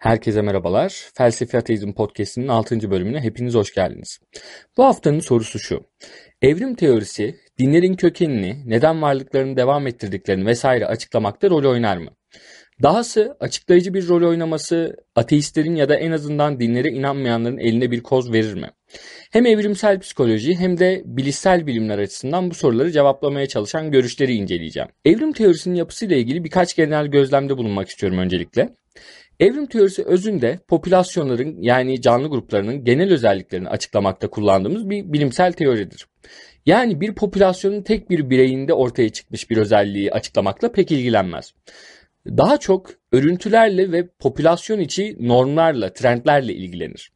Herkese merhabalar. Felsefi Ateizm Podcast'inin 6. bölümüne hepiniz hoş geldiniz. Bu haftanın sorusu şu. Evrim teorisi dinlerin kökenini, neden varlıklarını devam ettirdiklerini vesaire açıklamakta rol oynar mı? Dahası açıklayıcı bir rol oynaması ateistlerin ya da en azından dinlere inanmayanların eline bir koz verir mi? Hem evrimsel psikoloji hem de bilişsel bilimler açısından bu soruları cevaplamaya çalışan görüşleri inceleyeceğim. Evrim teorisinin yapısıyla ilgili birkaç genel gözlemde bulunmak istiyorum öncelikle. Evrim teorisi özünde popülasyonların yani canlı gruplarının genel özelliklerini açıklamakta kullandığımız bir bilimsel teoridir. Yani bir popülasyonun tek bir bireyinde ortaya çıkmış bir özelliği açıklamakla pek ilgilenmez. Daha çok örüntülerle ve popülasyon içi normlarla, trendlerle ilgilenir.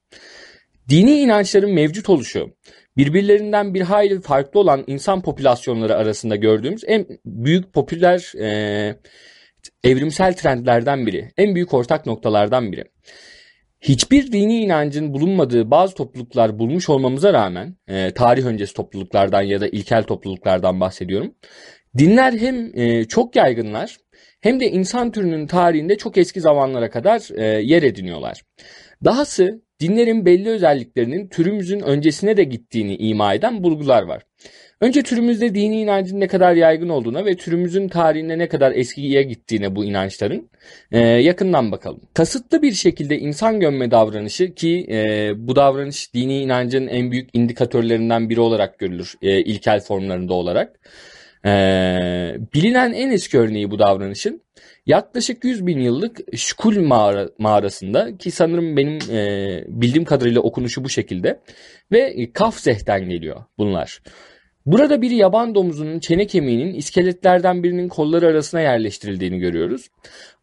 Dini inançların mevcut oluşu, birbirlerinden bir hayli farklı olan insan popülasyonları arasında gördüğümüz en büyük popüler e, evrimsel trendlerden biri, en büyük ortak noktalardan biri. Hiçbir dini inancın bulunmadığı bazı topluluklar bulmuş olmamıza rağmen, e, tarih öncesi topluluklardan ya da ilkel topluluklardan bahsediyorum. Dinler hem e, çok yaygınlar hem de insan türünün tarihinde çok eski zamanlara kadar e, yer ediniyorlar. Dahası dinlerin belli özelliklerinin türümüzün öncesine de gittiğini ima eden bulgular var. Önce türümüzde dini inancın ne kadar yaygın olduğuna ve türümüzün tarihinde ne kadar eskiye gittiğine bu inançların e, yakından bakalım. Kasıtlı bir şekilde insan gömme davranışı ki e, bu davranış dini inancın en büyük indikatörlerinden biri olarak görülür e, ilkel formlarında olarak. E, bilinen en eski örneği bu davranışın yaklaşık 100 bin yıllık Şkul mağara, mağarasında ki sanırım benim e, bildiğim kadarıyla okunuşu bu şekilde ve Kafzeh'ten geliyor bunlar. Burada bir yaban domuzunun çene kemiğinin iskeletlerden birinin kolları arasına yerleştirildiğini görüyoruz.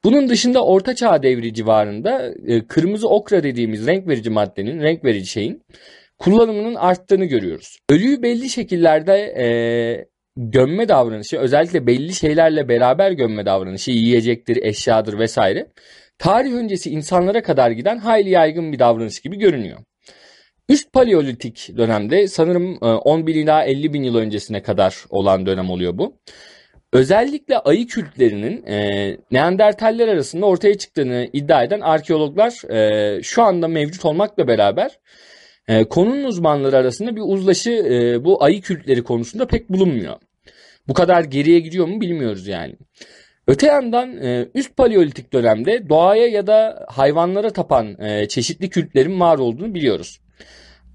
Bunun dışında Orta Çağ devri civarında e, kırmızı okra dediğimiz renk verici maddenin, renk verici şeyin kullanımının arttığını görüyoruz. Ölüyü belli şekillerde e, gömme davranışı, özellikle belli şeylerle beraber gömme davranışı, yiyecektir, eşyadır vesaire, tarih öncesi insanlara kadar giden hayli yaygın bir davranış gibi görünüyor. Üst paleolitik dönemde sanırım 10 e, bin ila 50 bin yıl öncesine kadar olan dönem oluyor bu. Özellikle ayı kültlerinin e, Neandertaller arasında ortaya çıktığını iddia eden arkeologlar e, şu anda mevcut olmakla beraber e, konunun uzmanları arasında bir uzlaşı e, bu ayı kültleri konusunda pek bulunmuyor. Bu kadar geriye gidiyor mu bilmiyoruz yani. Öte yandan e, üst paleolitik dönemde doğaya ya da hayvanlara tapan e, çeşitli kültlerin var olduğunu biliyoruz.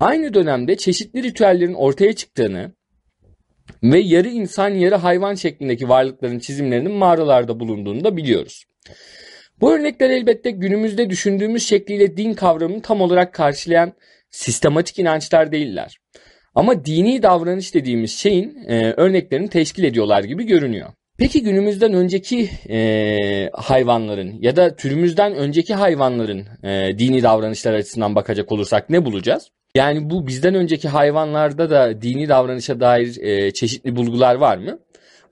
Aynı dönemde çeşitli ritüellerin ortaya çıktığını ve yarı insan yarı hayvan şeklindeki varlıkların çizimlerinin mağaralarda bulunduğunu da biliyoruz. Bu örnekler elbette günümüzde düşündüğümüz şekliyle din kavramını tam olarak karşılayan sistematik inançlar değiller. Ama dini davranış dediğimiz şeyin e, örneklerini teşkil ediyorlar gibi görünüyor. Peki günümüzden önceki e, hayvanların ya da türümüzden önceki hayvanların e, dini davranışlar açısından bakacak olursak ne bulacağız? Yani bu bizden önceki hayvanlarda da dini davranışa dair e, çeşitli bulgular var mı?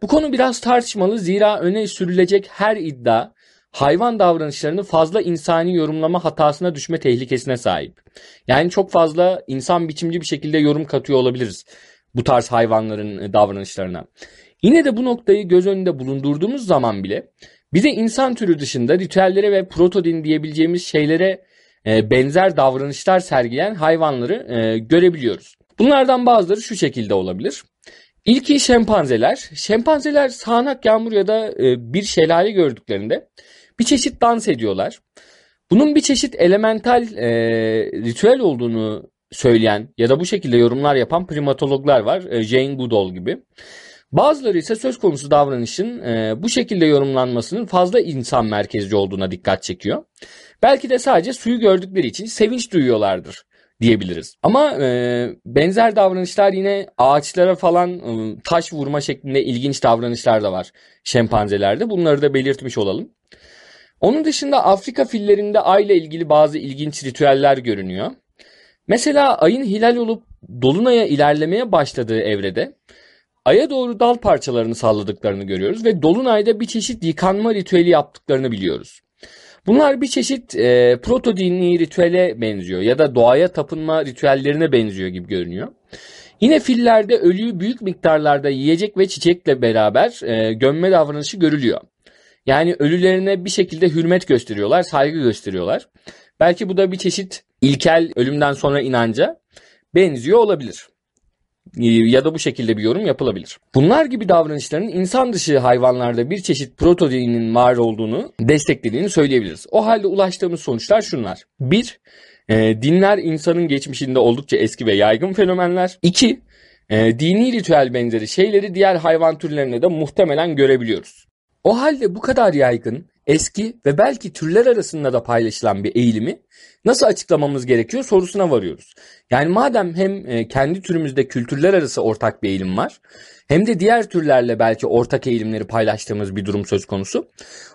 Bu konu biraz tartışmalı zira öne sürülecek her iddia hayvan davranışlarını fazla insani yorumlama hatasına düşme tehlikesine sahip. Yani çok fazla insan biçimci bir şekilde yorum katıyor olabiliriz bu tarz hayvanların e, davranışlarına. Yine de bu noktayı göz önünde bulundurduğumuz zaman bile bize insan türü dışında ritüellere ve protodin diyebileceğimiz şeylere e, benzer davranışlar sergileyen hayvanları e, görebiliyoruz. Bunlardan bazıları şu şekilde olabilir. İlki şempanzeler. Şempanzeler sağanak yağmur ya da bir şelale gördüklerinde bir çeşit dans ediyorlar. Bunun bir çeşit elemental e, ritüel olduğunu söyleyen ya da bu şekilde yorumlar yapan primatologlar var. E, Jane Goodall gibi. Bazıları ise söz konusu davranışın e, bu şekilde yorumlanmasının fazla insan merkezci olduğuna dikkat çekiyor. Belki de sadece suyu gördükleri için sevinç duyuyorlardır diyebiliriz. Ama e, benzer davranışlar yine ağaçlara falan e, taş vurma şeklinde ilginç davranışlar da var şempanzelerde. Bunları da belirtmiş olalım. Onun dışında Afrika fillerinde ay ile ilgili bazı ilginç ritüeller görünüyor. Mesela ayın hilal olup dolunaya ilerlemeye başladığı evrede aya doğru dal parçalarını salladıklarını görüyoruz ve dolunayda bir çeşit yıkanma ritüeli yaptıklarını biliyoruz. Bunlar bir çeşit e, proto dini ritüele benziyor ya da doğaya tapınma ritüellerine benziyor gibi görünüyor. Yine fillerde ölüyü büyük miktarlarda yiyecek ve çiçekle beraber e, gömme davranışı görülüyor. Yani ölülerine bir şekilde hürmet gösteriyorlar, saygı gösteriyorlar. Belki bu da bir çeşit ilkel ölümden sonra inanca benziyor olabilir. Ee, ya da bu şekilde bir yorum yapılabilir. Bunlar gibi davranışların insan dışı hayvanlarda bir çeşit proteinin var olduğunu desteklediğini söyleyebiliriz. O halde ulaştığımız sonuçlar şunlar. 1. E, dinler insanın geçmişinde oldukça eski ve yaygın fenomenler. 2. E, dini ritüel benzeri şeyleri diğer hayvan türlerine de muhtemelen görebiliyoruz. O halde bu kadar yaygın, eski ve belki türler arasında da paylaşılan bir eğilimi nasıl açıklamamız gerekiyor sorusuna varıyoruz. Yani madem hem e, kendi türümüzde kültürler arası ortak bir eğilim var hem de diğer türlerle belki ortak eğilimleri paylaştığımız bir durum söz konusu.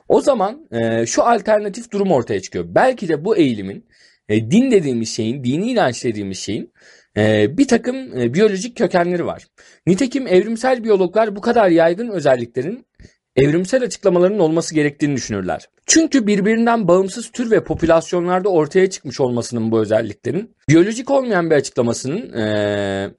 O zaman e, şu alternatif durum ortaya çıkıyor. Belki de bu eğilimin e, din dediğimiz şeyin, dini inanç dediğimiz şeyin bir takım biyolojik kökenleri var. Nitekim evrimsel biyologlar bu kadar yaygın özelliklerin evrimsel açıklamaların olması gerektiğini düşünürler. Çünkü birbirinden bağımsız tür ve popülasyonlarda ortaya çıkmış olmasının bu özelliklerin biyolojik olmayan bir açıklamasının ee,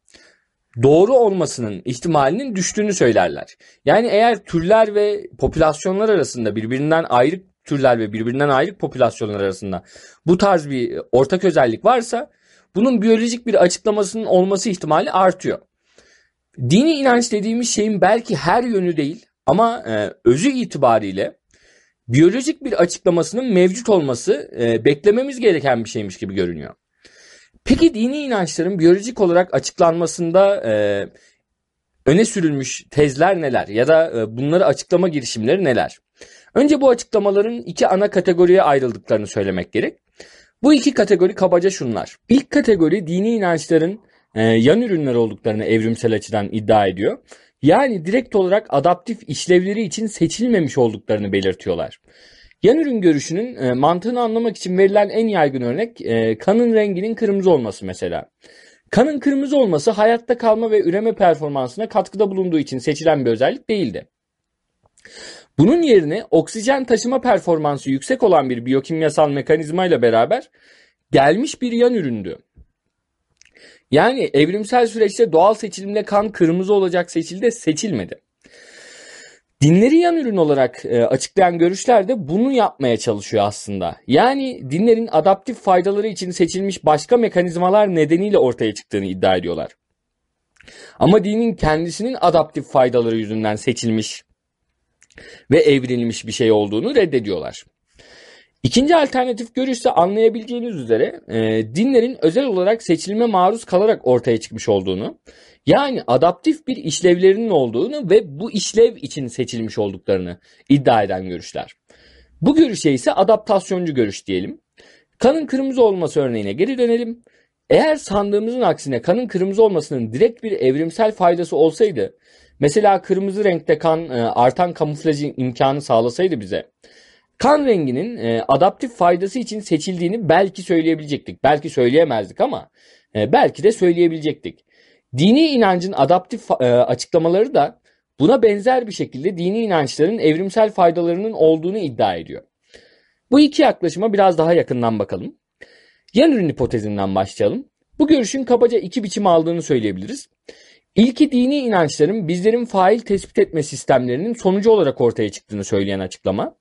doğru olmasının ihtimalinin düştüğünü söylerler. Yani eğer türler ve popülasyonlar arasında birbirinden ayrı türler ve birbirinden ayrı popülasyonlar arasında bu tarz bir ortak özellik varsa bunun biyolojik bir açıklamasının olması ihtimali artıyor. Dini inanç dediğimiz şeyin belki her yönü değil ama e, özü itibariyle biyolojik bir açıklamasının mevcut olması e, beklememiz gereken bir şeymiş gibi görünüyor. Peki dini inançların biyolojik olarak açıklanmasında e, öne sürülmüş tezler neler ya da e, bunları açıklama girişimleri neler? Önce bu açıklamaların iki ana kategoriye ayrıldıklarını söylemek gerek. Bu iki kategori kabaca şunlar. İlk kategori dini inançların e, yan ürünler olduklarını evrimsel açıdan iddia ediyor. Yani direkt olarak adaptif işlevleri için seçilmemiş olduklarını belirtiyorlar. Yan ürün görüşünün e, mantığını anlamak için verilen en yaygın örnek e, kanın renginin kırmızı olması mesela. Kanın kırmızı olması hayatta kalma ve üreme performansına katkıda bulunduğu için seçilen bir özellik değildi. Bunun yerine oksijen taşıma performansı yüksek olan bir biyokimyasal mekanizma ile beraber gelmiş bir yan üründü. Yani evrimsel süreçte doğal seçilimle kan kırmızı olacak seçildi seçilmedi. Dinleri yan ürün olarak e, açıklayan görüşler de bunu yapmaya çalışıyor aslında. Yani dinlerin adaptif faydaları için seçilmiş başka mekanizmalar nedeniyle ortaya çıktığını iddia ediyorlar. Ama dinin kendisinin adaptif faydaları yüzünden seçilmiş ve evrilmiş bir şey olduğunu reddediyorlar. İkinci alternatif görüşse anlayabileceğiniz üzere e, dinlerin özel olarak seçilme maruz kalarak ortaya çıkmış olduğunu, yani adaptif bir işlevlerinin olduğunu ve bu işlev için seçilmiş olduklarını iddia eden görüşler. Bu görüşe ise adaptasyoncu görüş diyelim. Kanın kırmızı olması örneğine geri dönelim. Eğer sandığımızın aksine kanın kırmızı olmasının direkt bir evrimsel faydası olsaydı, mesela kırmızı renkte kan e, artan kamuflaj imkanı sağlasaydı bize, kan renginin e, adaptif faydası için seçildiğini belki söyleyebilecektik. Belki söyleyemezdik ama e, belki de söyleyebilecektik. Dini inancın adaptif e, açıklamaları da buna benzer bir şekilde dini inançların evrimsel faydalarının olduğunu iddia ediyor. Bu iki yaklaşıma biraz daha yakından bakalım. Yan ürün hipotezinden başlayalım. Bu görüşün kabaca iki biçim aldığını söyleyebiliriz. İlki dini inançların bizlerin fail tespit etme sistemlerinin sonucu olarak ortaya çıktığını söyleyen açıklama.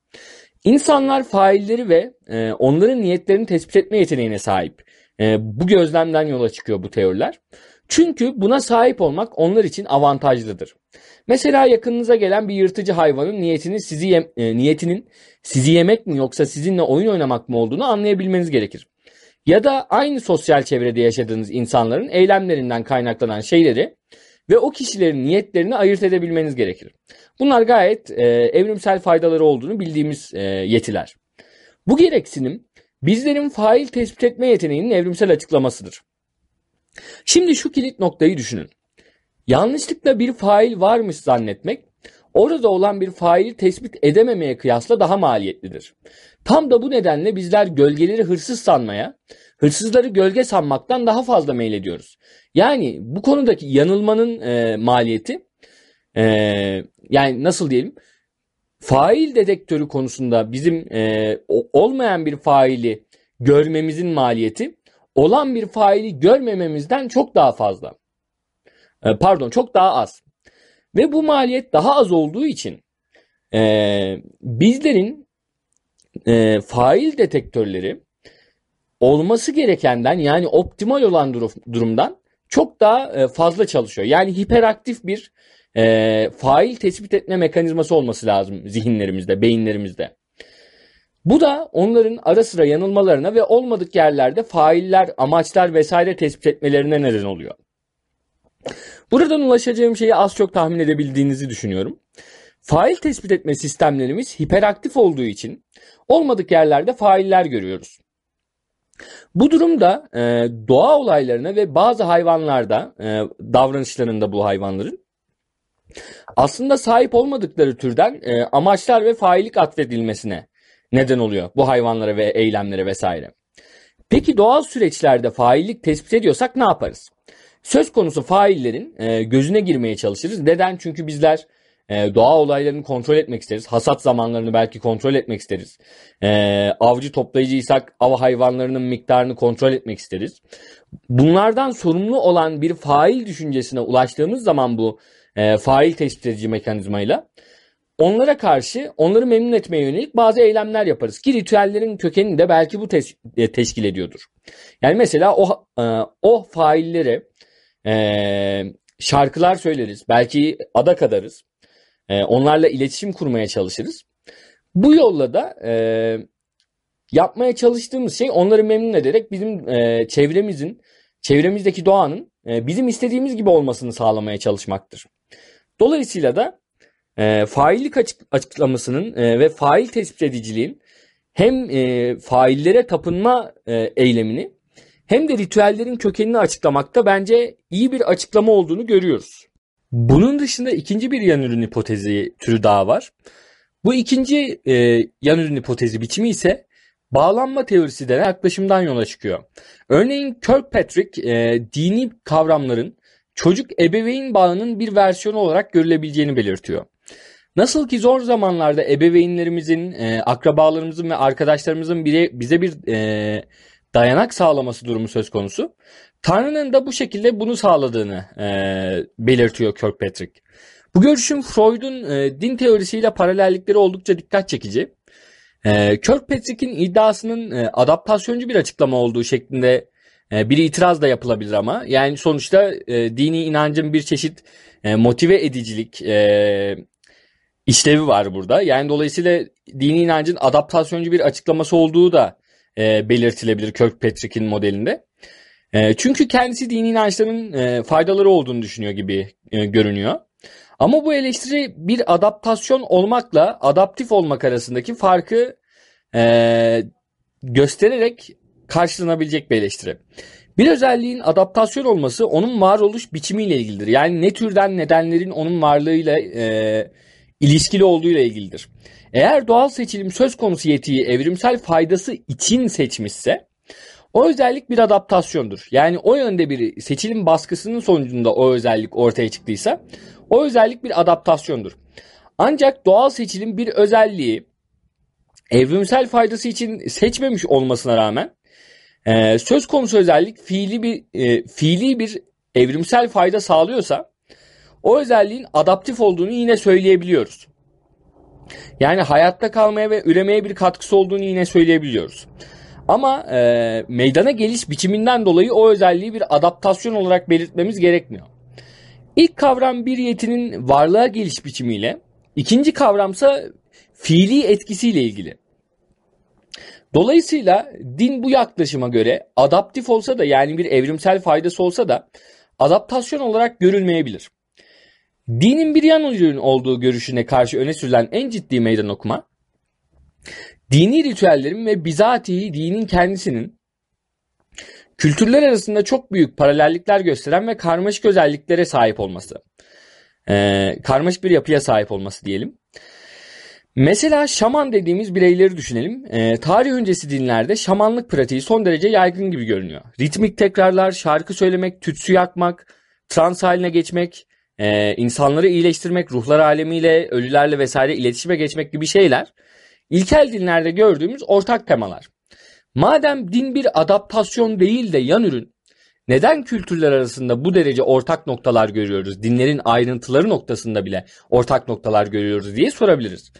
İnsanlar failleri ve e, onların niyetlerini tespit etme yeteneğine sahip. E, bu gözlemden yola çıkıyor bu teoriler. Çünkü buna sahip olmak onlar için avantajlıdır. Mesela yakınınıza gelen bir yırtıcı hayvanın niyetini sizi yem, e, niyetinin sizi yemek mi yoksa sizinle oyun oynamak mı olduğunu anlayabilmeniz gerekir. Ya da aynı sosyal çevrede yaşadığınız insanların eylemlerinden kaynaklanan şeyleri ve o kişilerin niyetlerini ayırt edebilmeniz gerekir. Bunlar gayet e, evrimsel faydaları olduğunu bildiğimiz e, yetiler. Bu gereksinim bizlerin fail tespit etme yeteneğinin evrimsel açıklamasıdır. Şimdi şu kilit noktayı düşünün. Yanlışlıkla bir fail varmış zannetmek orada olan bir faili tespit edememeye kıyasla daha maliyetlidir. Tam da bu nedenle bizler gölgeleri hırsız sanmaya, hırsızları gölge sanmaktan daha fazla meylediyoruz. Yani bu konudaki yanılmanın e, maliyeti e, yani nasıl diyelim fail dedektörü konusunda bizim e, olmayan bir faili görmemizin maliyeti olan bir faili görmememizden çok daha fazla. E, pardon çok daha az. Ve bu maliyet daha az olduğu için e, bizlerin e, fail detektörleri olması gerekenden yani optimal olan durum, durumdan çok daha e, fazla çalışıyor. Yani hiperaktif bir e, fail tespit etme mekanizması olması lazım zihinlerimizde, beyinlerimizde. Bu da onların ara sıra yanılmalarına ve olmadık yerlerde failler, amaçlar vesaire tespit etmelerine neden oluyor. Buradan ulaşacağım şeyi az çok tahmin edebildiğinizi düşünüyorum. Fail tespit etme sistemlerimiz hiperaktif olduğu için olmadık yerlerde failler görüyoruz. Bu durumda e, doğa olaylarına ve bazı hayvanlarda e, davranışlarında bu hayvanların aslında sahip olmadıkları türden e, amaçlar ve faillik atfedilmesine neden oluyor bu hayvanlara ve eylemlere vesaire. Peki doğal süreçlerde faillik tespit ediyorsak ne yaparız? Söz konusu faillerin e, gözüne girmeye çalışırız. Neden? Çünkü bizler e, doğa olaylarını kontrol etmek isteriz. Hasat zamanlarını belki kontrol etmek isteriz. E, avcı toplayıcıysak av hayvanlarının miktarını kontrol etmek isteriz. Bunlardan sorumlu olan bir fail düşüncesine ulaştığımız zaman bu e, fail tespit edici mekanizmayla onlara karşı onları memnun etmeye yönelik bazı eylemler yaparız. Ki ritüellerin kökenini de belki bu teş- e, teşkil ediyordur. Yani mesela o e, o faillere e, şarkılar söyleriz. Belki ada kadarız. E, onlarla iletişim kurmaya çalışırız. Bu yolla da e, yapmaya çalıştığımız şey onları memnun ederek bizim e, çevremizin, çevremizdeki doğanın e, bizim istediğimiz gibi olmasını sağlamaya çalışmaktır. Dolayısıyla da e, faillik açık, açıklamasının e, ve fail tespit ediciliğin hem e, faillere tapınma e, eylemini hem de ritüellerin kökenini açıklamakta bence iyi bir açıklama olduğunu görüyoruz. Bunun dışında ikinci bir yan ürün hipotezi türü daha var. Bu ikinci e, yan ürün hipotezi biçimi ise bağlanma teorisi denen yaklaşımdan yola çıkıyor. Örneğin Kirkpatrick e, dini kavramların çocuk ebeveyn bağının bir versiyonu olarak görülebileceğini belirtiyor. Nasıl ki zor zamanlarda ebeveynlerimizin, e, akrabalarımızın ve arkadaşlarımızın bire, bize bir e, dayanak sağlaması durumu söz konusu. Tanrı'nın da bu şekilde bunu sağladığını e, belirtiyor Kirkpatrick. Bu görüşün Freud'un e, din teorisiyle paralellikleri oldukça dikkat çekici. E, Kirkpatrick'in iddiasının e, adaptasyoncu bir açıklama olduğu şeklinde e, bir itiraz da yapılabilir ama yani sonuçta e, dini inancın bir çeşit e, motive edicilik e, işlevi var burada. Yani dolayısıyla dini inancın adaptasyoncu bir açıklaması olduğu da e, belirtilebilir Kirkpatrick'in modelinde. E, çünkü kendisi dini inançların e, faydaları olduğunu düşünüyor gibi e, görünüyor. Ama bu eleştiri bir adaptasyon olmakla adaptif olmak arasındaki farkı e, göstererek karşılanabilecek bir eleştiri. Bir özelliğin adaptasyon olması onun varoluş biçimiyle ilgilidir. Yani ne türden nedenlerin onun varlığıyla e, ilişkili olduğuyla ilgilidir. Eğer doğal seçilim söz konusu yetiyi evrimsel faydası için seçmişse o özellik bir adaptasyondur. Yani o yönde bir seçilim baskısının sonucunda o özellik ortaya çıktıysa o özellik bir adaptasyondur. Ancak doğal seçilim bir özelliği evrimsel faydası için seçmemiş olmasına rağmen e, söz konusu özellik fiili bir e, fiili bir evrimsel fayda sağlıyorsa o özelliğin adaptif olduğunu yine söyleyebiliyoruz. Yani hayatta kalmaya ve üremeye bir katkısı olduğunu yine söyleyebiliyoruz. Ama e, meydana geliş biçiminden dolayı o özelliği bir adaptasyon olarak belirtmemiz gerekmiyor. İlk kavram bir yetinin varlığa geliş biçimiyle, ikinci kavramsa fiili etkisiyle ilgili. Dolayısıyla din bu yaklaşıma göre adaptif olsa da yani bir evrimsel faydası olsa da adaptasyon olarak görülmeyebilir. Dinin bir yan ürün olduğu görüşüne karşı öne sürülen en ciddi meydan okuma, dini ritüellerin ve bizatihi dinin kendisinin kültürler arasında çok büyük paralellikler gösteren ve karmaşık özelliklere sahip olması. Ee, karmaşık bir yapıya sahip olması diyelim. Mesela şaman dediğimiz bireyleri düşünelim. Ee, tarih öncesi dinlerde şamanlık pratiği son derece yaygın gibi görünüyor. Ritmik tekrarlar, şarkı söylemek, tütsü yakmak, trans haline geçmek, e, insanları iyileştirmek, ruhlar alemiyle, ölülerle vesaire iletişime geçmek gibi şeyler ilkel dinlerde gördüğümüz ortak temalar. Madem din bir adaptasyon değil de yan ürün, neden kültürler arasında bu derece ortak noktalar görüyoruz? Dinlerin ayrıntıları noktasında bile ortak noktalar görüyoruz diye sorabiliriz.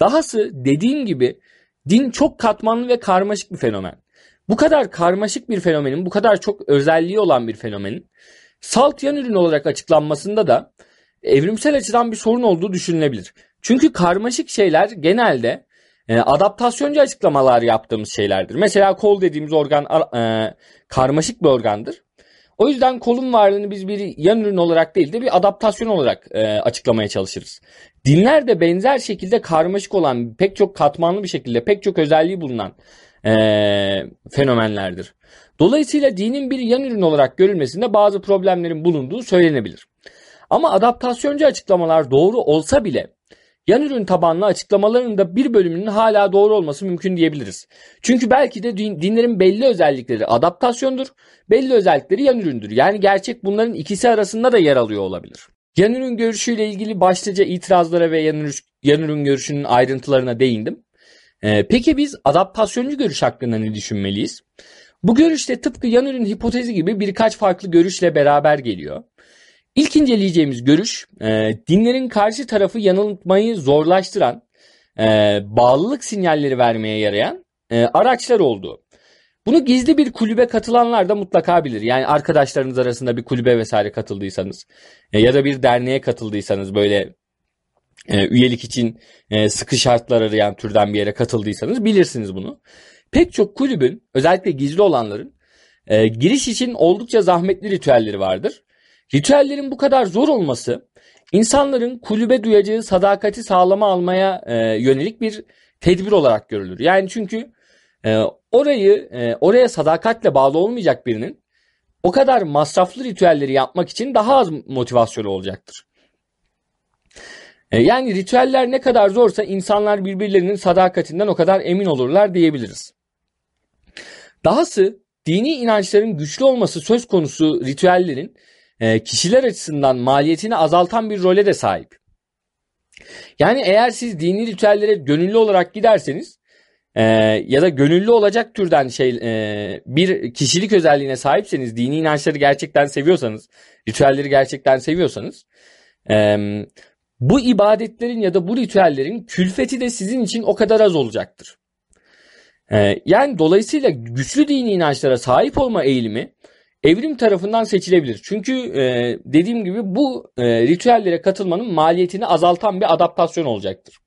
Dahası dediğim gibi din çok katmanlı ve karmaşık bir fenomen. Bu kadar karmaşık bir fenomenin, bu kadar çok özelliği olan bir fenomenin salt yan ürün olarak açıklanmasında da evrimsel açıdan bir sorun olduğu düşünülebilir. Çünkü karmaşık şeyler genelde e, adaptasyoncu açıklamalar yaptığımız şeylerdir. Mesela kol dediğimiz organ e, karmaşık bir organdır. O yüzden kolun varlığını biz bir yan ürün olarak değil de bir adaptasyon olarak e, açıklamaya çalışırız. Dinler de benzer şekilde karmaşık olan, pek çok katmanlı bir şekilde, pek çok özelliği bulunan e, fenomenlerdir. Dolayısıyla dinin bir yan ürün olarak görülmesinde bazı problemlerin bulunduğu söylenebilir. Ama adaptasyoncu açıklamalar doğru olsa bile yan ürün tabanlı açıklamaların da bir bölümünün hala doğru olması mümkün diyebiliriz. Çünkü belki de din, dinlerin belli özellikleri adaptasyondur, belli özellikleri yan üründür. Yani gerçek bunların ikisi arasında da yer alıyor olabilir. Yan ürün görüşüyle ilgili başlıca itirazlara ve yan ürün, yan ürün görüşünün ayrıntılarına değindim. Ee, peki biz adaptasyoncu görüş hakkında ne düşünmeliyiz? Bu görüşte tıpkı yan ürün hipotezi gibi birkaç farklı görüşle beraber geliyor. İlk inceleyeceğimiz görüş e, dinlerin karşı tarafı yanıltmayı zorlaştıran, e, bağlılık sinyalleri vermeye yarayan e, araçlar olduğu. Bunu gizli bir kulübe katılanlar da mutlaka bilir. Yani arkadaşlarınız arasında bir kulübe vesaire katıldıysanız e, ya da bir derneğe katıldıysanız böyle e, üyelik için e, sıkı şartlar arayan türden bir yere katıldıysanız bilirsiniz bunu. Pek çok kulübün özellikle gizli olanların e, giriş için oldukça zahmetli ritüelleri vardır. Ritüellerin bu kadar zor olması insanların kulübe duyacağı sadakati sağlama almaya e, yönelik bir tedbir olarak görülür. Yani çünkü e, orayı e, oraya sadakatle bağlı olmayacak birinin o kadar masraflı ritüelleri yapmak için daha az motivasyonu olacaktır. E, yani ritüeller ne kadar zorsa insanlar birbirlerinin sadakatinden o kadar emin olurlar diyebiliriz. Dahası dini inançların güçlü olması söz konusu ritüellerin e, kişiler açısından maliyetini azaltan bir role de sahip. Yani eğer siz dini ritüellere gönüllü olarak giderseniz e, ya da gönüllü olacak türden şey bir kişilik özelliğine sahipseniz, dini inançları gerçekten seviyorsanız, ritüelleri gerçekten seviyorsanız bu ibadetlerin ya da bu ritüellerin külfeti de sizin için o kadar az olacaktır. E, yani dolayısıyla güçlü dini inançlara sahip olma eğilimi evrim tarafından seçilebilir. Çünkü e, dediğim gibi bu e, ritüellere katılmanın maliyetini azaltan bir adaptasyon olacaktır.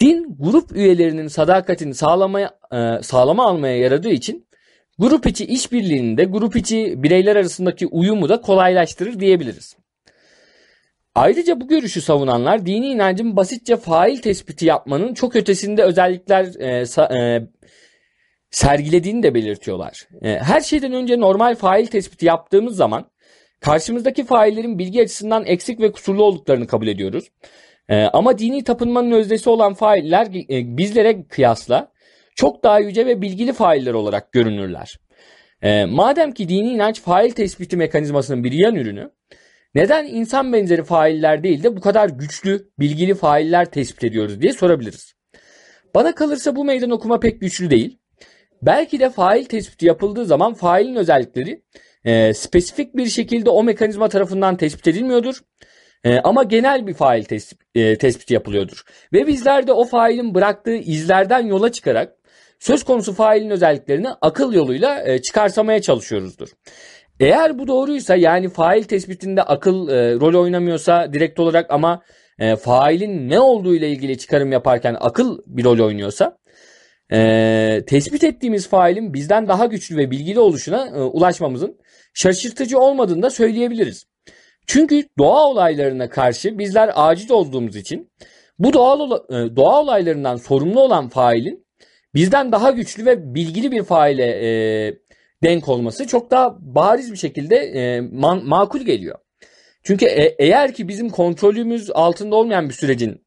Din grup üyelerinin sadakatini sağlamaya e, sağlama almaya yaradığı için grup içi işbirliğini de grup içi bireyler arasındaki uyumu da kolaylaştırır diyebiliriz. Ayrıca bu görüşü savunanlar dini inancın basitçe fail tespiti yapmanın çok ötesinde özellikler e, sa, e, sergilediğini de belirtiyorlar. E, her şeyden önce normal fail tespiti yaptığımız zaman karşımızdaki faillerin bilgi açısından eksik ve kusurlu olduklarını kabul ediyoruz. E, ama dini tapınmanın öznesi olan failler e, bizlere kıyasla çok daha yüce ve bilgili failler olarak görünürler. Madem ki dini inanç fail tespiti mekanizmasının bir yan ürünü, neden insan benzeri failler değil de bu kadar güçlü, bilgili failler tespit ediyoruz diye sorabiliriz. Bana kalırsa bu meydan okuma pek güçlü değil. Belki de fail tespiti yapıldığı zaman failin özellikleri e, spesifik bir şekilde o mekanizma tarafından tespit edilmiyordur. E, ama genel bir fail tespit, e, tespiti yapılıyordur. Ve bizler de o failin bıraktığı izlerden yola çıkarak söz konusu failin özelliklerini akıl yoluyla e, çıkarsamaya çalışıyoruzdur. Eğer bu doğruysa yani fail tespitinde akıl e, rol oynamıyorsa direkt olarak ama e, failin ne olduğu ile ilgili çıkarım yaparken akıl bir rol oynuyorsa e, tespit ettiğimiz failin bizden daha güçlü ve bilgili oluşuna e, ulaşmamızın şaşırtıcı olmadığını da söyleyebiliriz. Çünkü doğa olaylarına karşı bizler aciz olduğumuz için bu doğal e, doğa olaylarından sorumlu olan failin bizden daha güçlü ve bilgili bir faile e, denk olması çok daha bariz bir şekilde e, man, makul geliyor. Çünkü e, eğer ki bizim kontrolümüz altında olmayan bir sürecin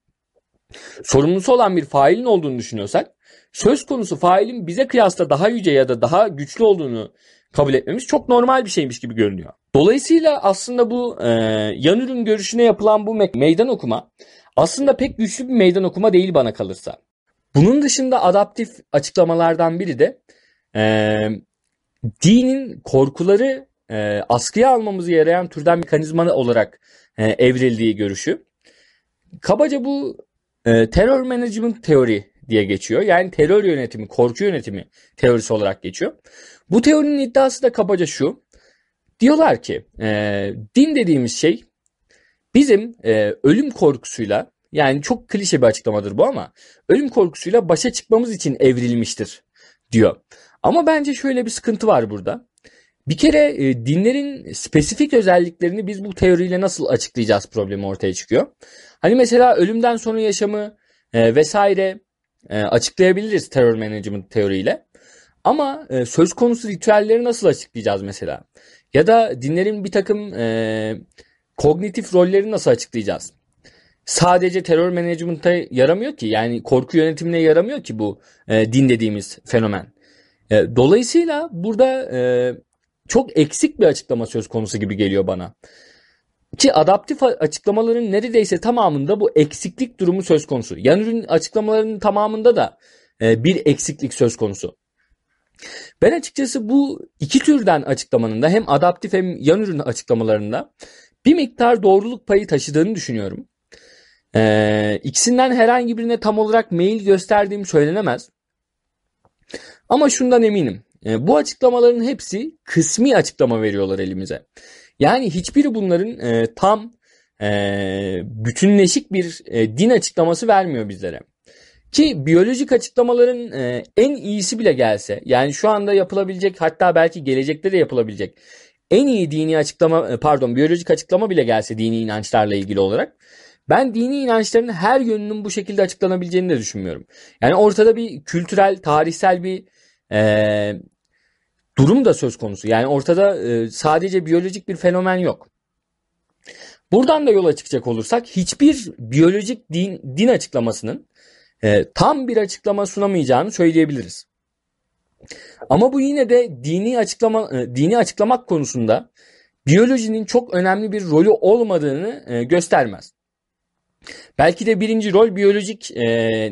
sorumlusu olan bir failin olduğunu düşünüyorsak söz konusu failin bize kıyasla daha yüce ya da daha güçlü olduğunu kabul etmemiz çok normal bir şeymiş gibi görünüyor. Dolayısıyla aslında bu e, yan görüşüne yapılan bu me- meydan okuma aslında pek güçlü bir meydan okuma değil bana kalırsa. Bunun dışında adaptif açıklamalardan biri de e, dinin korkuları e, askıya almamızı yarayan türden mekanizma olarak e, evrildiği görüşü. Kabaca bu e, terör management teori diye geçiyor. Yani terör yönetimi, korku yönetimi teorisi olarak geçiyor. Bu teorinin iddiası da kabaca şu. Diyorlar ki e, din dediğimiz şey bizim e, ölüm korkusuyla yani çok klişe bir açıklamadır bu ama ölüm korkusuyla başa çıkmamız için evrilmiştir diyor. Ama bence şöyle bir sıkıntı var burada. Bir kere e, dinlerin spesifik özelliklerini biz bu teoriyle nasıl açıklayacağız problemi ortaya çıkıyor. Hani mesela ölümden sonra yaşamı e, vesaire e, açıklayabiliriz terör management teoriyle. Ama e, söz konusu ritüelleri nasıl açıklayacağız mesela? Ya da dinlerin bir takım e, kognitif rolleri nasıl açıklayacağız? Sadece terör management'a yaramıyor ki yani korku yönetimine yaramıyor ki bu e, din dediğimiz fenomen. E, dolayısıyla burada e, çok eksik bir açıklama söz konusu gibi geliyor bana. Ki adaptif açıklamaların neredeyse tamamında bu eksiklik durumu söz konusu. Yan ürün açıklamalarının tamamında da e, bir eksiklik söz konusu. Ben açıkçası bu iki türden açıklamanın da hem adaptif hem yan ürün açıklamalarında bir miktar doğruluk payı taşıdığını düşünüyorum. Ee, ikisinden herhangi birine tam olarak mail gösterdiğim söylenemez. Ama şundan eminim. E, bu açıklamaların hepsi kısmi açıklama veriyorlar elimize. Yani hiçbiri bunların e, tam e, bütünleşik bir e, din açıklaması vermiyor bizlere. Ki biyolojik açıklamaların e, en iyisi bile gelse yani şu anda yapılabilecek hatta belki gelecekte de yapılabilecek en iyi dini açıklama e, pardon biyolojik açıklama bile gelse dini inançlarla ilgili olarak ben dini inançların her yönünün bu şekilde açıklanabileceğini de düşünmüyorum. Yani ortada bir kültürel, tarihsel bir e, durum da söz konusu. Yani ortada e, sadece biyolojik bir fenomen yok. Buradan da yola çıkacak olursak hiçbir biyolojik din, din açıklamasının e, tam bir açıklama sunamayacağını söyleyebiliriz. Ama bu yine de dini açıklama e, dini açıklamak konusunda biyolojinin çok önemli bir rolü olmadığını e, göstermez. Belki de birinci rol biyolojik e,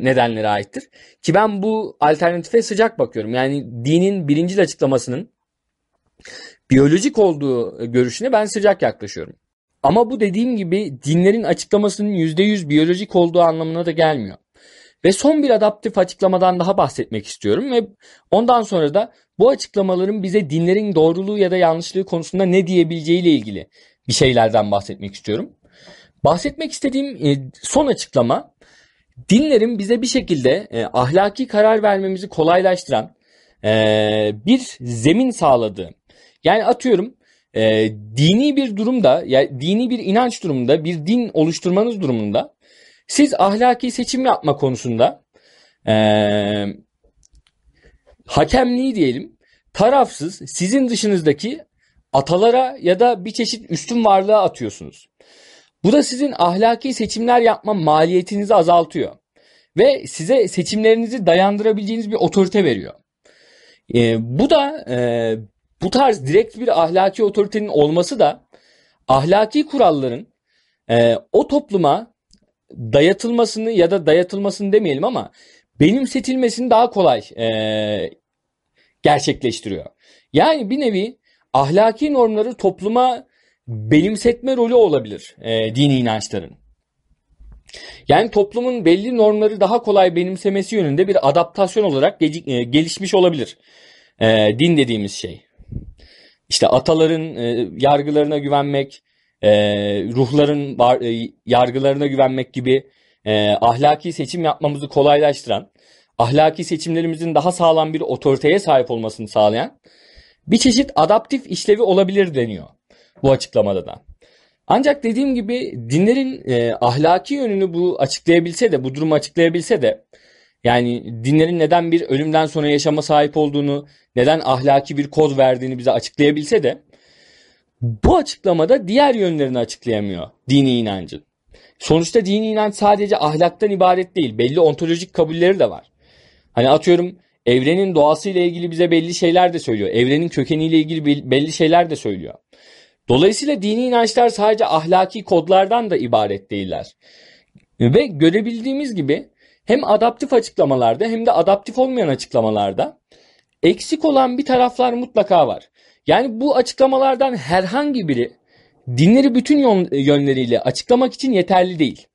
nedenlere aittir. Ki ben bu alternatife sıcak bakıyorum. Yani dinin birinci açıklamasının biyolojik olduğu görüşüne ben sıcak yaklaşıyorum. Ama bu dediğim gibi dinlerin açıklamasının %100 biyolojik olduğu anlamına da gelmiyor. Ve son bir adaptif açıklamadan daha bahsetmek istiyorum ve ondan sonra da bu açıklamaların bize dinlerin doğruluğu ya da yanlışlığı konusunda ne diyebileceği ile ilgili bir şeylerden bahsetmek istiyorum. Bahsetmek istediğim e, son açıklama dinlerin bize bir şekilde e, ahlaki karar vermemizi kolaylaştıran e, bir zemin sağladığı. Yani atıyorum dini bir durumda, yani dini bir inanç durumunda, bir din oluşturmanız durumunda siz ahlaki seçim yapma konusunda hakemliği diyelim tarafsız sizin dışınızdaki atalara ya da bir çeşit üstün varlığa atıyorsunuz. Bu da sizin ahlaki seçimler yapma maliyetinizi azaltıyor. Ve size seçimlerinizi dayandırabileceğiniz bir otorite veriyor. E, bu da e, bu tarz direkt bir ahlaki otoritenin olması da ahlaki kuralların e, o topluma dayatılmasını ya da dayatılmasını demeyelim ama benimsetilmesini daha kolay e, gerçekleştiriyor. Yani bir nevi ahlaki normları topluma benimsetme rolü olabilir e, dini inançların. Yani toplumun belli normları daha kolay benimsemesi yönünde bir adaptasyon olarak e, gelişmiş olabilir. E, din dediğimiz şey. İşte ataların e, yargılarına güvenmek, e, ruhların var, e, yargılarına güvenmek gibi e, ahlaki seçim yapmamızı kolaylaştıran, ahlaki seçimlerimizin daha sağlam bir otoriteye sahip olmasını sağlayan bir çeşit adaptif işlevi olabilir deniyor bu açıklamada da. Ancak dediğim gibi dinlerin e, ahlaki yönünü bu açıklayabilse de, bu durumu açıklayabilse de yani dinlerin neden bir ölümden sonra yaşama sahip olduğunu, neden ahlaki bir kod verdiğini bize açıklayabilse de bu açıklamada diğer yönlerini açıklayamıyor dini inancın. Sonuçta dini inanç sadece ahlaktan ibaret değil. Belli ontolojik kabulleri de var. Hani atıyorum evrenin doğasıyla ilgili bize belli şeyler de söylüyor. Evrenin kökeniyle ilgili belli şeyler de söylüyor. Dolayısıyla dini inançlar sadece ahlaki kodlardan da ibaret değiller. Ve görebildiğimiz gibi hem adaptif açıklamalarda hem de adaptif olmayan açıklamalarda eksik olan bir taraflar mutlaka var. Yani bu açıklamalardan herhangi biri dinleri bütün yönleriyle açıklamak için yeterli değil.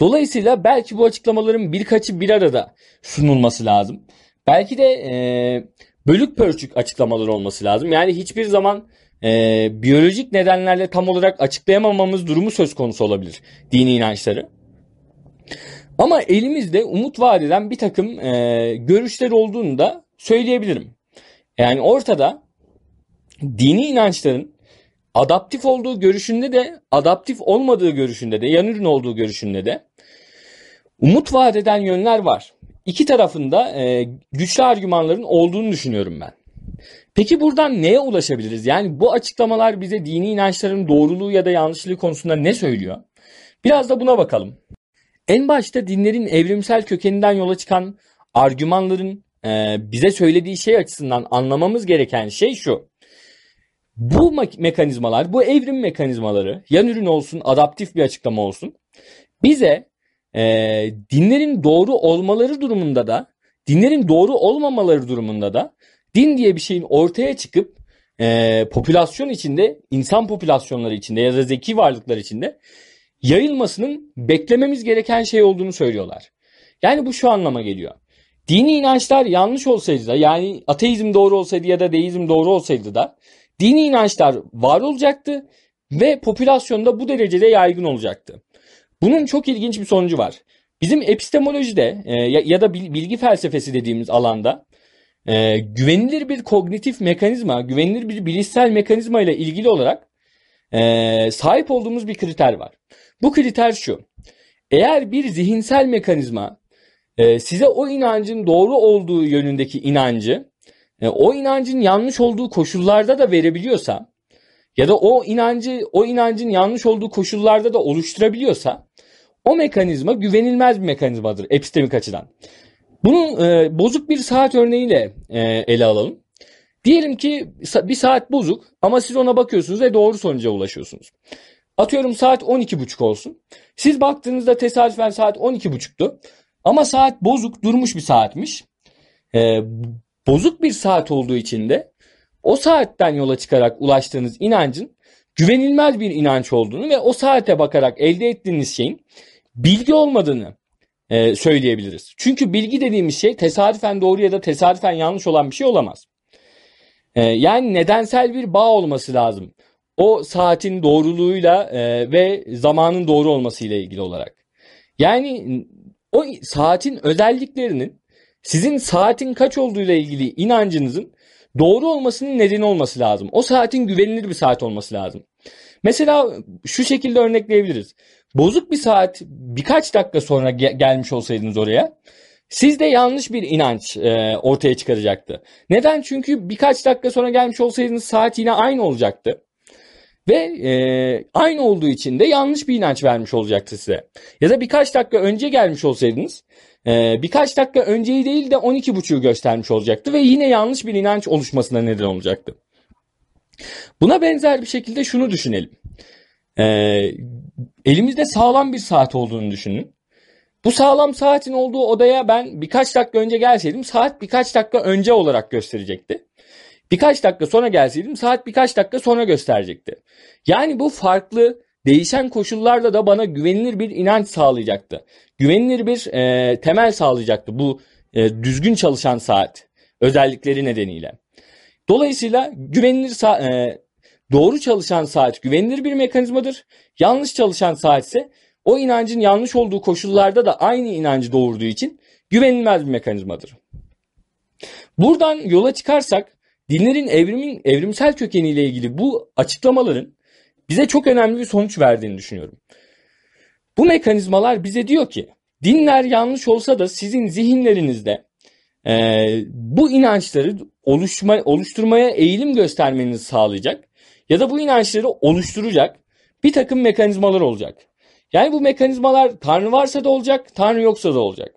Dolayısıyla belki bu açıklamaların birkaçı bir arada sunulması lazım. Belki de e, bölük pörçük açıklamalar olması lazım. Yani hiçbir zaman e, biyolojik nedenlerle tam olarak açıklayamamamız durumu söz konusu olabilir dini inançları. Ama elimizde umut vaat eden bir takım e, görüşler olduğunu da söyleyebilirim. Yani ortada dini inançların adaptif olduğu görüşünde de adaptif olmadığı görüşünde de yan ürün olduğu görüşünde de umut vaat eden yönler var. İki tarafında e, güçlü argümanların olduğunu düşünüyorum ben. Peki buradan neye ulaşabiliriz? Yani bu açıklamalar bize dini inançların doğruluğu ya da yanlışlığı konusunda ne söylüyor? Biraz da buna bakalım. En başta dinlerin evrimsel kökeninden yola çıkan argümanların e, bize söylediği şey açısından anlamamız gereken şey şu. Bu mekanizmalar, bu evrim mekanizmaları yan ürün olsun, adaptif bir açıklama olsun. Bize e, dinlerin doğru olmaları durumunda da, dinlerin doğru olmamaları durumunda da din diye bir şeyin ortaya çıkıp e, popülasyon içinde, insan popülasyonları içinde ya da zeki varlıklar içinde yayılmasının beklememiz gereken şey olduğunu söylüyorlar. Yani bu şu anlama geliyor. Dini inançlar yanlış olsaydı da yani ateizm doğru olsaydı ya da deizm doğru olsaydı da dini inançlar var olacaktı ve popülasyonda bu derecede yaygın olacaktı. Bunun çok ilginç bir sonucu var. Bizim epistemolojide e, ya, ya da bilgi felsefesi dediğimiz alanda e, güvenilir bir kognitif mekanizma, güvenilir bir bilişsel mekanizma ile ilgili olarak e, sahip olduğumuz bir kriter var. Bu kriter şu. Eğer bir zihinsel mekanizma e, size o inancın doğru olduğu yönündeki inancı e, o inancın yanlış olduğu koşullarda da verebiliyorsa ya da o inancı o inancın yanlış olduğu koşullarda da oluşturabiliyorsa o mekanizma güvenilmez bir mekanizmadır epistemik açıdan. Bunu e, bozuk bir saat örneğiyle e, ele alalım. Diyelim ki bir saat bozuk ama siz ona bakıyorsunuz ve doğru sonuca ulaşıyorsunuz. Atıyorum saat 12.30 olsun. Siz baktığınızda tesadüfen saat 12.30'tu. Ama saat bozuk durmuş bir saatmiş. Ee, bozuk bir saat olduğu için de o saatten yola çıkarak ulaştığınız inancın güvenilmez bir inanç olduğunu ve o saate bakarak elde ettiğiniz şeyin bilgi olmadığını e, söyleyebiliriz. Çünkü bilgi dediğimiz şey tesadüfen doğru ya da tesadüfen yanlış olan bir şey olamaz. E, yani nedensel bir bağ olması lazım. O saatin doğruluğuyla e, ve zamanın doğru olmasıyla ilgili olarak. Yani o saatin özelliklerinin sizin saatin kaç olduğuyla ilgili inancınızın doğru olmasının nedeni olması lazım. O saatin güvenilir bir saat olması lazım. Mesela şu şekilde örnekleyebiliriz. Bozuk bir saat birkaç dakika sonra ge- gelmiş olsaydınız oraya siz de yanlış bir inanç e, ortaya çıkaracaktı. Neden? Çünkü birkaç dakika sonra gelmiş olsaydınız saat yine aynı olacaktı. Ve e, aynı olduğu için de yanlış bir inanç vermiş olacaktı size. Ya da birkaç dakika önce gelmiş olsaydınız e, birkaç dakika önceyi değil de 12.5'u göstermiş olacaktı ve yine yanlış bir inanç oluşmasına neden olacaktı. Buna benzer bir şekilde şunu düşünelim. E, elimizde sağlam bir saat olduğunu düşünün. Bu sağlam saatin olduğu odaya ben birkaç dakika önce gelseydim saat birkaç dakika önce olarak gösterecekti. Birkaç dakika sonra gelseydim saat birkaç dakika sonra gösterecekti. Yani bu farklı değişen koşullarda da bana güvenilir bir inanç sağlayacaktı. Güvenilir bir e, temel sağlayacaktı bu e, düzgün çalışan saat özellikleri nedeniyle. Dolayısıyla güvenilir e, doğru çalışan saat güvenilir bir mekanizmadır. Yanlış çalışan saat ise o inancın yanlış olduğu koşullarda da aynı inancı doğurduğu için güvenilmez bir mekanizmadır. Buradan yola çıkarsak dinlerin evrimin evrimsel kökeniyle ilgili bu açıklamaların bize çok önemli bir sonuç verdiğini düşünüyorum. Bu mekanizmalar bize diyor ki dinler yanlış olsa da sizin zihinlerinizde e, bu inançları oluşma, oluşturmaya eğilim göstermenizi sağlayacak ya da bu inançları oluşturacak bir takım mekanizmalar olacak. Yani bu mekanizmalar Tanrı varsa da olacak, Tanrı yoksa da olacak.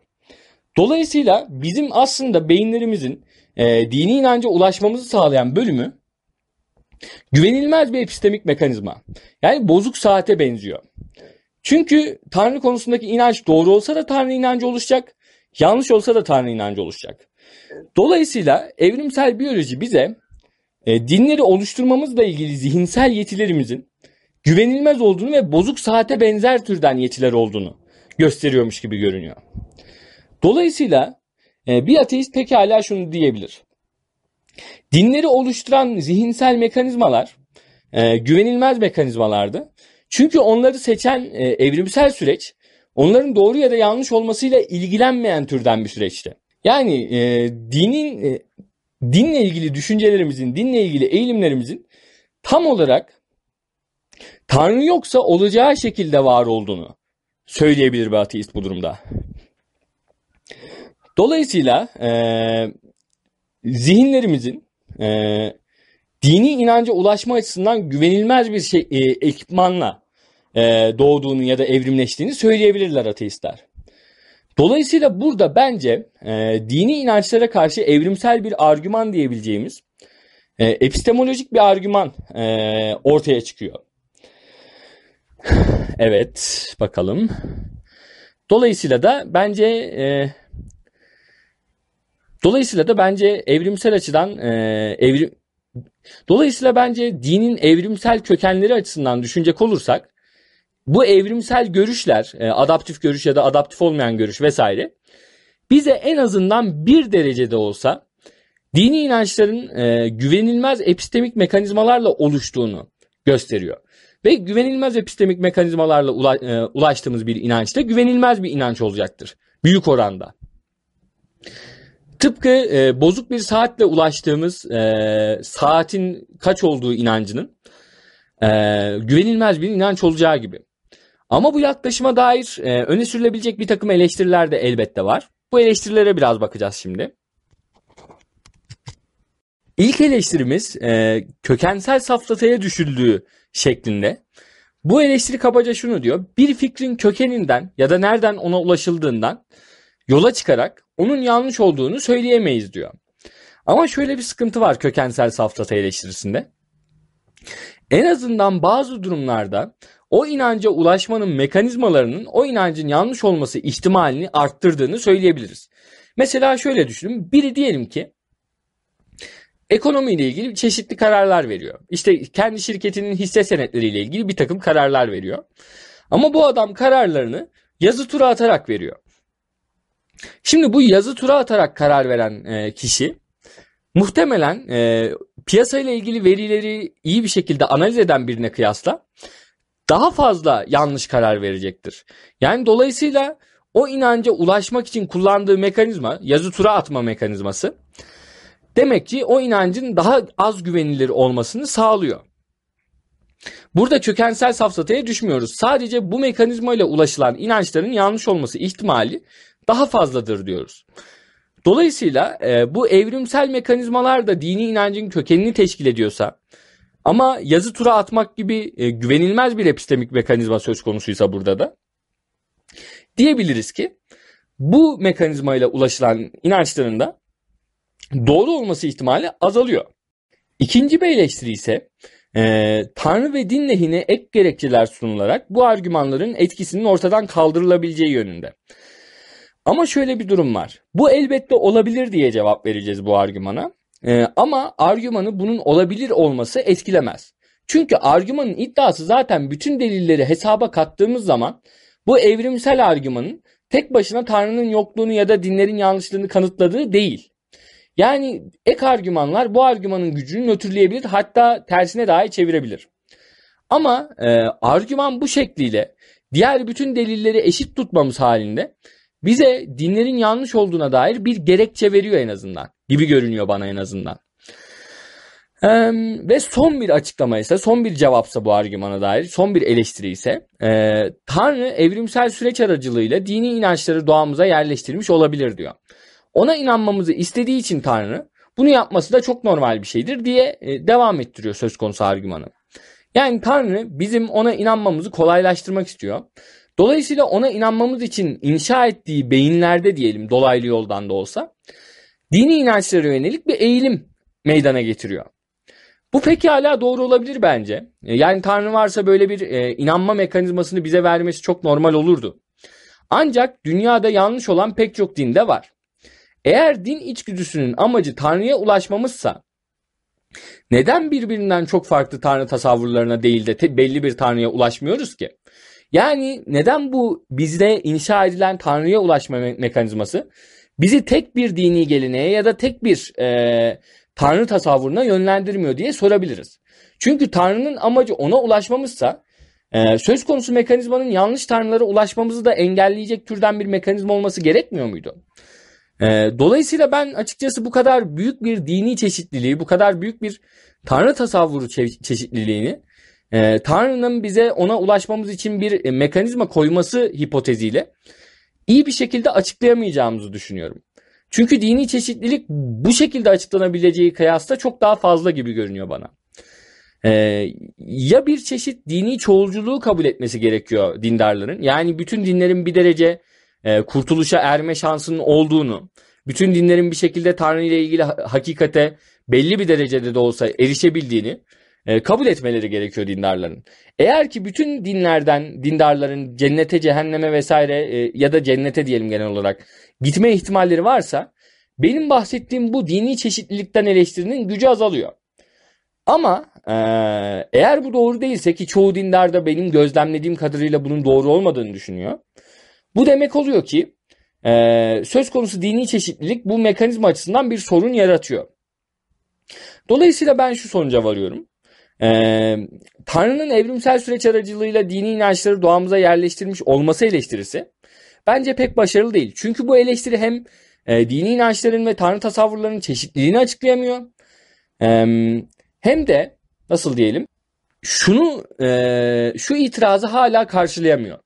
Dolayısıyla bizim aslında beyinlerimizin e, dini inanca ulaşmamızı sağlayan bölümü güvenilmez bir epistemik mekanizma. Yani bozuk saate benziyor. Çünkü Tanrı konusundaki inanç doğru olsa da Tanrı inancı oluşacak, yanlış olsa da Tanrı inancı oluşacak. Dolayısıyla evrimsel biyoloji bize e, dinleri oluşturmamızla ilgili zihinsel yetilerimizin güvenilmez olduğunu ve bozuk saate benzer türden yetiler olduğunu gösteriyormuş gibi görünüyor. Dolayısıyla e, bir ateist pekala şunu diyebilir. Dinleri oluşturan zihinsel mekanizmalar e, güvenilmez mekanizmalardı. Çünkü onları seçen e, evrimsel süreç onların doğru ya da yanlış olmasıyla ilgilenmeyen türden bir süreçti. Yani e, dinin e, dinle ilgili düşüncelerimizin, dinle ilgili eğilimlerimizin tam olarak Tanrı yoksa olacağı şekilde var olduğunu söyleyebilir bir ateist bu durumda. Dolayısıyla e, zihinlerimizin e, dini inanca ulaşma açısından güvenilmez bir şey, e, ekipmanla e, doğduğunu ya da evrimleştiğini söyleyebilirler ateistler. Dolayısıyla burada bence e, dini inançlara karşı evrimsel bir argüman diyebileceğimiz e, epistemolojik bir argüman e, ortaya çıkıyor. Evet bakalım. Dolayısıyla da bence e, dolayısıyla da bence evrimsel açıdan e, evrim dolayısıyla bence dinin evrimsel kökenleri açısından düşünecek olursak bu evrimsel görüşler, e, adaptif görüş ya da adaptif olmayan görüş vesaire bize en azından bir derecede olsa dini inançların e, güvenilmez epistemik mekanizmalarla oluştuğunu gösteriyor. Ve güvenilmez epistemik mekanizmalarla e, ulaştığımız bir inanç da güvenilmez bir inanç olacaktır. Büyük oranda. Tıpkı e, bozuk bir saatle ulaştığımız e, saatin kaç olduğu inancının e, güvenilmez bir inanç olacağı gibi. Ama bu yaklaşıma dair e, öne sürülebilecek bir takım eleştiriler de elbette var. Bu eleştirilere biraz bakacağız şimdi. İlk eleştirimiz e, kökensel saflataya düşüldüğü şeklinde. Bu eleştiri kabaca şunu diyor. Bir fikrin kökeninden ya da nereden ona ulaşıldığından yola çıkarak onun yanlış olduğunu söyleyemeyiz diyor. Ama şöyle bir sıkıntı var kökensel saflata eleştirisinde. En azından bazı durumlarda o inanca ulaşmanın mekanizmalarının o inancın yanlış olması ihtimalini arttırdığını söyleyebiliriz. Mesela şöyle düşünün. Biri diyelim ki ekonomiyle ilgili çeşitli kararlar veriyor. İşte kendi şirketinin hisse senetleriyle ilgili bir takım kararlar veriyor. Ama bu adam kararlarını yazı tura atarak veriyor. Şimdi bu yazı tura atarak karar veren e, kişi muhtemelen e, piyasayla ilgili verileri iyi bir şekilde analiz eden birine kıyasla daha fazla yanlış karar verecektir. Yani dolayısıyla o inanca ulaşmak için kullandığı mekanizma yazı tura atma mekanizması demek ki o inancın daha az güvenilir olmasını sağlıyor. Burada kökensel safsataya düşmüyoruz. Sadece bu mekanizmayla ulaşılan inançların yanlış olması ihtimali daha fazladır diyoruz. Dolayısıyla e, bu evrimsel mekanizmalar da dini inancın kökenini teşkil ediyorsa ama yazı tura atmak gibi e, güvenilmez bir epistemik mekanizma söz konusuysa burada da diyebiliriz ki bu mekanizmayla ulaşılan inançların da doğru olması ihtimali azalıyor. İkinci bir eleştiri ise e, Tanrı ve din lehine ek gerekçeler sunularak bu argümanların etkisinin ortadan kaldırılabileceği yönünde. Ama şöyle bir durum var. Bu elbette olabilir diye cevap vereceğiz bu argümana. Ee, ama argümanı bunun olabilir olması etkilemez. Çünkü argümanın iddiası zaten bütün delilleri hesaba kattığımız zaman bu evrimsel argümanın tek başına Tanrı'nın yokluğunu ya da dinlerin yanlışlığını kanıtladığı değil. Yani ek argümanlar bu argümanın gücünü nötrleyebilir hatta tersine dahi çevirebilir. Ama e, argüman bu şekliyle diğer bütün delilleri eşit tutmamız halinde bize dinlerin yanlış olduğuna dair bir gerekçe veriyor en azından. Gibi görünüyor bana en azından. Ee, ve son bir açıklama ise, son bir cevapsa bu argümana dair, son bir eleştiri ise e, Tanrı evrimsel süreç aracılığıyla dini inançları doğamıza yerleştirmiş olabilir diyor. Ona inanmamızı istediği için Tanrı bunu yapması da çok normal bir şeydir diye e, devam ettiriyor söz konusu argümanı. Yani Tanrı bizim ona inanmamızı kolaylaştırmak istiyor. Dolayısıyla ona inanmamız için inşa ettiği beyinlerde diyelim dolaylı yoldan da olsa dini inançlara yönelik bir eğilim meydana getiriyor. Bu peki hala doğru olabilir bence. E, yani Tanrı varsa böyle bir e, inanma mekanizmasını bize vermesi çok normal olurdu. Ancak dünyada yanlış olan pek çok dinde var. Eğer din içgüdüsünün amacı Tanrı'ya ulaşmamızsa neden birbirinden çok farklı Tanrı tasavvurlarına değil de belli bir Tanrı'ya ulaşmıyoruz ki? Yani neden bu bizde inşa edilen Tanrı'ya ulaşma me- mekanizması bizi tek bir dini geleneğe ya da tek bir e, Tanrı tasavvuruna yönlendirmiyor diye sorabiliriz. Çünkü Tanrı'nın amacı ona ulaşmamızsa e, söz konusu mekanizmanın yanlış Tanrılara ulaşmamızı da engelleyecek türden bir mekanizma olması gerekmiyor muydu? E, dolayısıyla ben açıkçası bu kadar büyük bir dini çeşitliliği, bu kadar büyük bir Tanrı tasavvuru çe- çeşitliliğini e, Tanrı'nın bize ona ulaşmamız için bir e, mekanizma koyması hipoteziyle iyi bir şekilde açıklayamayacağımızı düşünüyorum. Çünkü dini çeşitlilik bu şekilde açıklanabileceği kıyasla çok daha fazla gibi görünüyor bana. Ee, ya bir çeşit dini çoğulculuğu kabul etmesi gerekiyor dindarların. Yani bütün dinlerin bir derece e, kurtuluşa erme şansının olduğunu, bütün dinlerin bir şekilde Tanrı ile ilgili hakikate belli bir derecede de olsa erişebildiğini e, kabul etmeleri gerekiyor dindarların. Eğer ki bütün dinlerden dindarların cennete, cehenneme vesaire e, ya da cennete diyelim genel olarak gitme ihtimalleri varsa benim bahsettiğim bu dini çeşitlilikten eleştirinin gücü azalıyor. Ama e, eğer bu doğru değilse ki çoğu dindar da benim gözlemlediğim kadarıyla bunun doğru olmadığını düşünüyor. Bu demek oluyor ki söz konusu dini çeşitlilik bu mekanizma açısından bir sorun yaratıyor. Dolayısıyla ben şu sonuca varıyorum. Ee, Tanrı'nın evrimsel süreç aracılığıyla dini inançları doğamıza yerleştirmiş olması eleştirisi bence pek başarılı değil. Çünkü bu eleştiri hem e, dini inançların ve Tanrı tasavvurlarının çeşitliliğini açıklayamıyor. E, hem de nasıl diyelim şunu e, şu itirazı hala karşılayamıyor.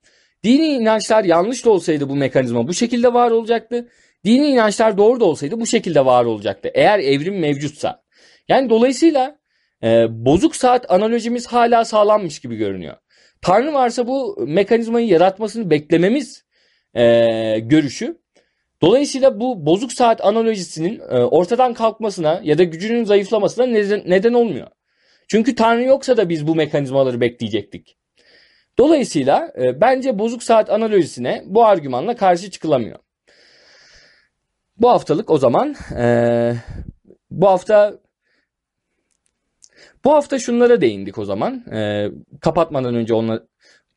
Dini inançlar yanlış da olsaydı bu mekanizma bu şekilde var olacaktı. Dini inançlar doğru da olsaydı bu şekilde var olacaktı. Eğer evrim mevcutsa. Yani dolayısıyla e, bozuk saat analojimiz hala sağlanmış gibi görünüyor. Tanrı varsa bu mekanizmayı yaratmasını beklememiz e, görüşü. Dolayısıyla bu bozuk saat analojisinin e, ortadan kalkmasına ya da gücünün zayıflamasına neden, neden olmuyor. Çünkü Tanrı yoksa da biz bu mekanizmaları bekleyecektik. Dolayısıyla e, bence bozuk saat analojisine bu argümanla karşı çıkılamıyor. Bu haftalık o zaman e, bu hafta bu hafta şunlara değindik o zaman. E, kapatmadan önce onla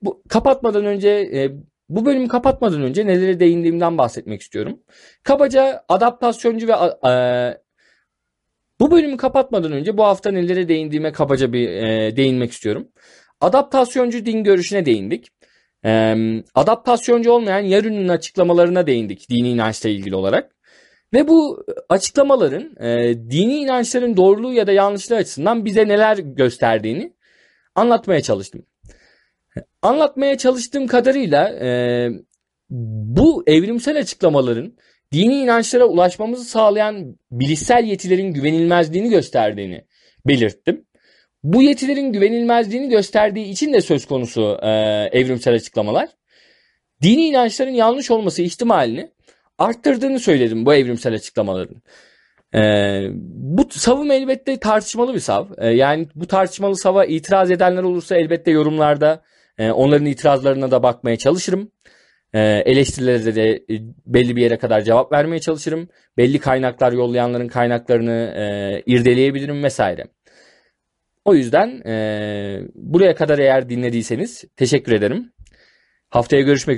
bu kapatmadan önce e, bu bölümü kapatmadan önce nelere değindiğimden bahsetmek istiyorum. Kabaca adaptasyoncu ve e, bu bölümü kapatmadan önce bu hafta nelere değindiğime kabaca bir e, değinmek istiyorum. Adaptasyoncu din görüşüne değindik. E, adaptasyoncu olmayan Yarün'ün açıklamalarına değindik dini inançla ilgili olarak. Ve bu açıklamaların e, dini inançların doğruluğu ya da yanlışlığı açısından bize neler gösterdiğini anlatmaya çalıştım. Anlatmaya çalıştığım kadarıyla e, bu evrimsel açıklamaların dini inançlara ulaşmamızı sağlayan bilişsel yetilerin güvenilmezliğini gösterdiğini belirttim. Bu yetilerin güvenilmezliğini gösterdiği için de söz konusu e, evrimsel açıklamalar. Dini inançların yanlış olması ihtimalini arttırdığını söyledim bu evrimsel açıklamaların. Ee, bu savım elbette tartışmalı bir sav. Ee, yani bu tartışmalı sava itiraz edenler olursa elbette yorumlarda e, onların itirazlarına da bakmaya çalışırım. E, eleştirilere de e, belli bir yere kadar cevap vermeye çalışırım. Belli kaynaklar yollayanların kaynaklarını e, irdeleyebilirim vesaire. O yüzden e, buraya kadar eğer dinlediyseniz teşekkür ederim. Haftaya görüşmek üzere.